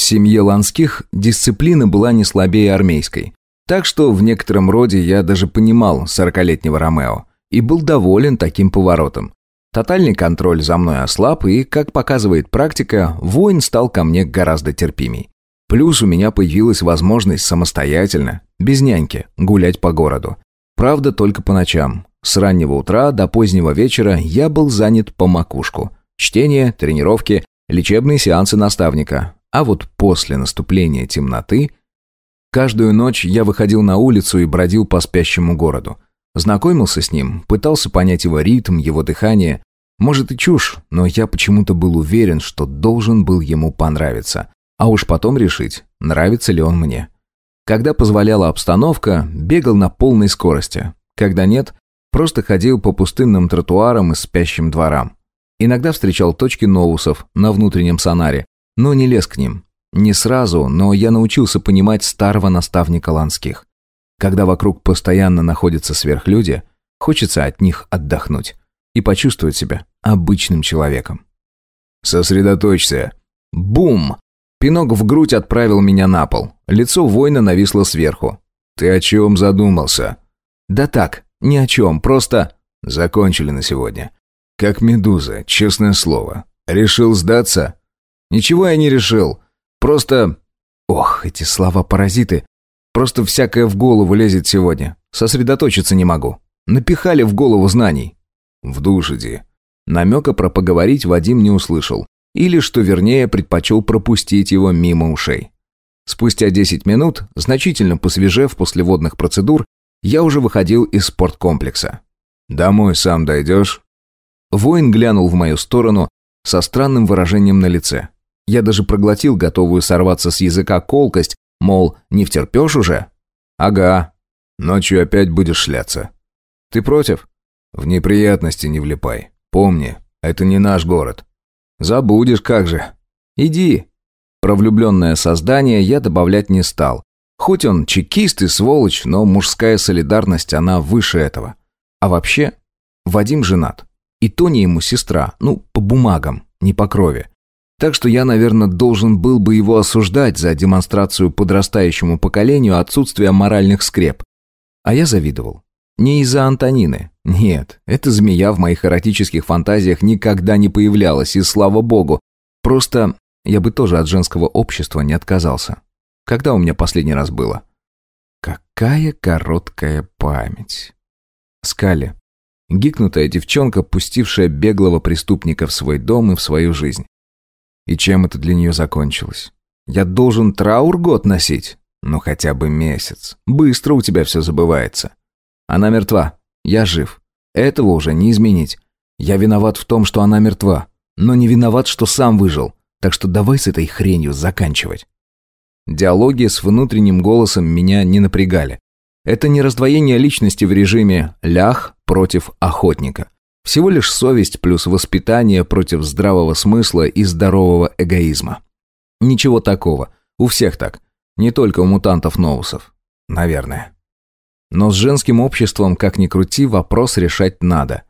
В семье Ланских дисциплина была не слабее армейской. Так что в некотором роде я даже понимал сорокалетнего Ромео и был доволен таким поворотом. Тотальный контроль за мной ослаб, и, как показывает практика, воин стал ко мне гораздо терпимей. Плюс у меня появилась возможность самостоятельно, без няньки, гулять по городу. Правда, только по ночам. С раннего утра до позднего вечера я был занят по макушку. Чтение, тренировки, лечебные сеансы наставника. А вот после наступления темноты... Каждую ночь я выходил на улицу и бродил по спящему городу. Знакомился с ним, пытался понять его ритм, его дыхание. Может и чушь, но я почему-то был уверен, что должен был ему понравиться. А уж потом решить, нравится ли он мне. Когда позволяла обстановка, бегал на полной скорости. Когда нет, просто ходил по пустынным тротуарам и спящим дворам. Иногда встречал точки ноусов на внутреннем сонаре, но не лез к ним. Не сразу, но я научился понимать старого наставника Ланских. Когда вокруг постоянно находятся сверхлюди, хочется от них отдохнуть и почувствовать себя обычным человеком. «Сосредоточься!» Бум! Пинок в грудь отправил меня на пол. Лицо воина нависло сверху. «Ты о чем задумался?» «Да так, ни о чем, просто...» «Закончили на сегодня. Как медуза, честное слово. Решил сдаться?» «Ничего я не решил. Просто...» «Ох, эти слова-паразиты. Просто всякое в голову лезет сегодня. Сосредоточиться не могу. Напихали в голову знаний». «В душ иди». Намека про поговорить Вадим не услышал. Или, что вернее, предпочел пропустить его мимо ушей. Спустя 10 минут, значительно посвежев после водных процедур, я уже выходил из спорткомплекса. «Домой сам дойдешь?» Воин глянул в мою сторону со странным выражением на лице. Я даже проглотил готовую сорваться с языка колкость, мол, не втерпешь уже? «Ага. Ночью опять будешь шляться». «Ты против?» «В неприятности не влипай. Помни, это не наш город. «Забудешь, как же». «Иди». Про влюбленное создание я добавлять не стал. Хоть он чекист и сволочь, но мужская солидарность, она выше этого. А вообще, Вадим женат. И Тони ему сестра, ну, по бумагам, не по крови. Так что я, наверное, должен был бы его осуждать за демонстрацию подрастающему поколению отсутствия моральных скреп. А я завидовал. Не из-за Антонины. Нет, эта змея в моих эротических фантазиях никогда не появлялась, и слава богу. Просто я бы тоже от женского общества не отказался. Когда у меня последний раз было? Какая короткая память. Скали. Гикнутая девчонка, пустившая беглого преступника в свой дом и в свою жизнь. И чем это для нее закончилось? Я должен траур год носить? Ну хотя бы месяц. Быстро у тебя все забывается. Она мертва. Я жив. Этого уже не изменить. Я виноват в том, что она мертва, но не виноват, что сам выжил. Так что давай с этой хренью заканчивать. Диалоги с внутренним голосом меня не напрягали. Это не раздвоение личности в режиме «лях» против «охотника». Всего лишь совесть плюс воспитание против здравого смысла и здорового эгоизма. Ничего такого. У всех так. Не только у мутантов-ноусов. Наверное. Но с женским обществом, как ни крути, вопрос решать надо.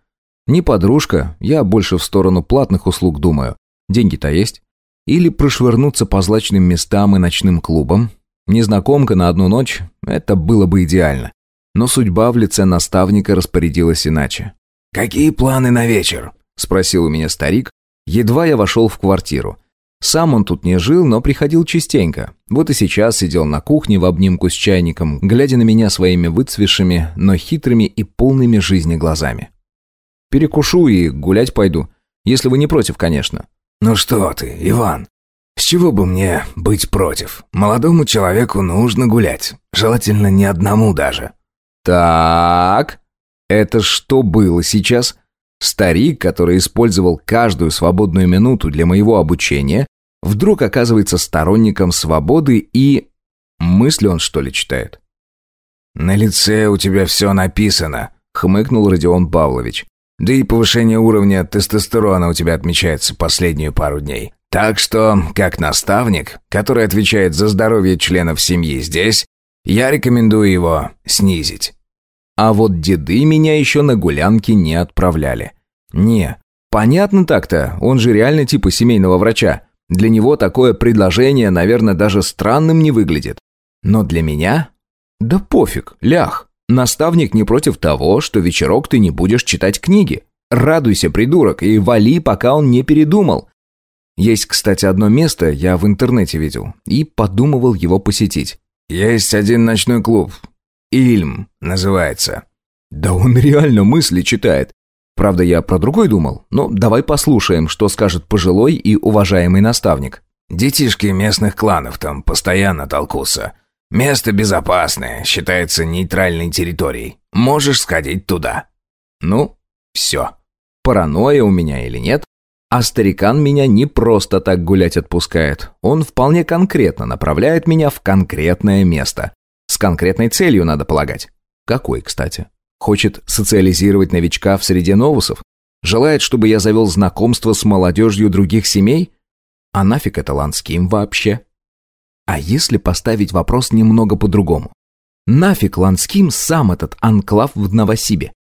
Не подружка, я больше в сторону платных услуг думаю. Деньги-то есть. Или прошвырнуться по злачным местам и ночным клубам. Незнакомка на одну ночь – это было бы идеально. Но судьба в лице наставника распорядилась иначе. «Какие планы на вечер?» – спросил у меня старик. Едва я вошел в квартиру. Сам он тут не жил, но приходил частенько. Вот и сейчас сидел на кухне в обнимку с чайником, глядя на меня своими выцвешими, но хитрыми и полными жизни глазами. «Перекушу и гулять пойду. Если вы не против, конечно». «Ну что ты, Иван, с чего бы мне быть против? Молодому человеку нужно гулять. Желательно не одному даже». «Так, это что было сейчас?» Старик, который использовал каждую свободную минуту для моего обучения, вдруг оказывается сторонником свободы и... Мысли он, что ли, читает? «На лице у тебя все написано», — хмыкнул Родион Павлович. «Да и повышение уровня тестостерона у тебя отмечается последнюю пару дней. Так что, как наставник, который отвечает за здоровье членов семьи здесь, я рекомендую его снизить». А вот деды меня еще на гулянки не отправляли. Не, понятно так-то, он же реально типа семейного врача. Для него такое предложение, наверное, даже странным не выглядит. Но для меня? Да пофиг, лях. Наставник не против того, что вечерок ты не будешь читать книги. Радуйся, придурок, и вали, пока он не передумал. Есть, кстати, одно место, я в интернете видел, и подумывал его посетить. Есть один ночной клуб. Ильм называется. Да он реально мысли читает. Правда, я про другой думал, но давай послушаем, что скажет пожилой и уважаемый наставник. Детишки местных кланов там постоянно толкутся. Место безопасное, считается нейтральной территорией. Можешь сходить туда. Ну, все. Паранойя у меня или нет? А старикан меня не просто так гулять отпускает. Он вполне конкретно направляет меня в конкретное место. С конкретной целью, надо полагать. Какой, кстати? Хочет социализировать новичка в среде новусов? Желает, чтобы я завел знакомство с молодежью других семей? А нафиг это Ланским вообще? А если поставить вопрос немного по-другому? Нафиг Ланским сам этот анклав в Новосибе?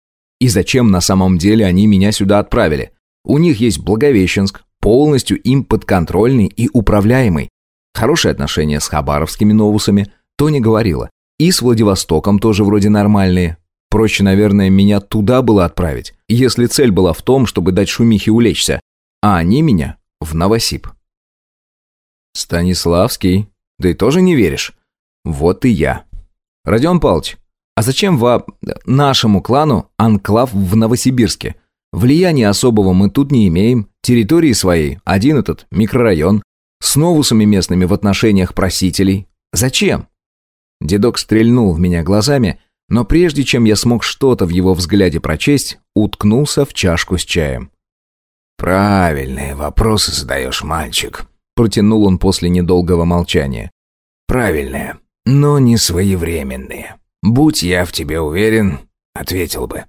И зачем на самом деле они меня сюда отправили? У них есть Благовещенск, полностью им подконтрольный и управляемый. Хорошие отношения с хабаровскими новусами, Тони говорила. И с Владивостоком тоже вроде нормальные. Проще, наверное, меня туда было отправить, если цель была в том, чтобы дать шумихе улечься, а они меня в Новосиб. Станиславский, да и тоже не веришь? Вот и я. Родион Павлович, а зачем во нашему клану анклав в Новосибирске? Влияния особого мы тут не имеем, территории своей, один этот микрорайон, с новусами местными в отношениях просителей. Зачем? Дедок стрельнул в меня глазами, но прежде чем я смог что-то в его взгляде прочесть, уткнулся в чашку с чаем. «Правильные вопросы задаешь, мальчик», — протянул он после недолгого молчания. «Правильные, но не своевременные. Будь я в тебе уверен, ответил бы».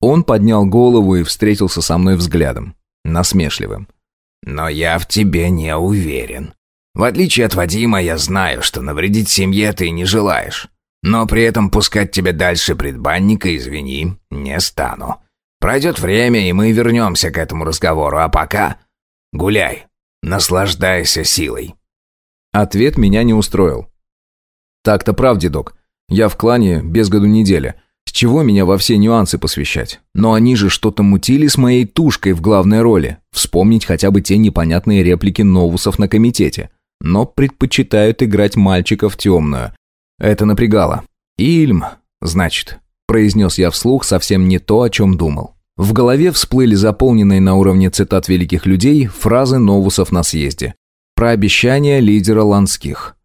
Он поднял голову и встретился со мной взглядом, насмешливым. «Но я в тебе не уверен. В отличие от Вадима, я знаю, что навредить семье ты не желаешь. Но при этом пускать тебя дальше предбанника, извини, не стану. Пройдет время, и мы вернемся к этому разговору, а пока гуляй, наслаждайся силой». Ответ меня не устроил. «Так-то прав, дедок. Я в клане без году неделя. С чего меня во все нюансы посвящать? Но они же что-то мутили с моей тушкой в главной роли. Вспомнить хотя бы те непонятные реплики новусов на комитете. Но предпочитают играть мальчиков темную. Это напрягало. «Ильм, значит», – произнес я вслух совсем не то, о чем думал. В голове всплыли заполненные на уровне цитат великих людей фразы новусов на съезде. Про обещания лидера Ланских.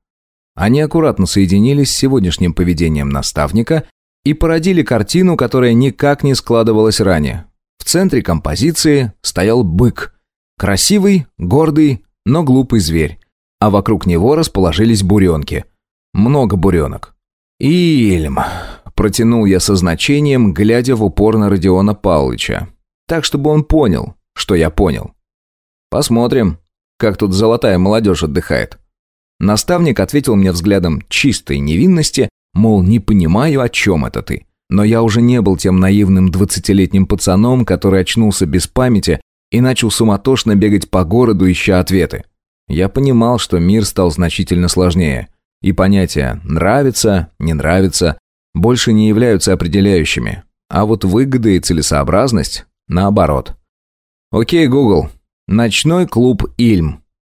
Они аккуратно соединились с сегодняшним поведением наставника и породили картину, которая никак не складывалась ранее. В центре композиции стоял бык. Красивый, гордый, но глупый зверь. А вокруг него расположились буренки – много буренок. «Ильм», – протянул я со значением, глядя в упор на Родиона Павловича. Так, чтобы он понял, что я понял. «Посмотрим, как тут золотая молодежь отдыхает». Наставник ответил мне взглядом чистой невинности, мол, не понимаю, о чем это ты. Но я уже не был тем наивным двадцатилетним пацаном, который очнулся без памяти и начал суматошно бегать по городу, ища ответы. Я понимал, что мир стал значительно сложнее – и понятия «нравится», «не нравится» больше не являются определяющими, а вот выгода и целесообразность – наоборот. Окей, Google. Ночной клуб «Ильм».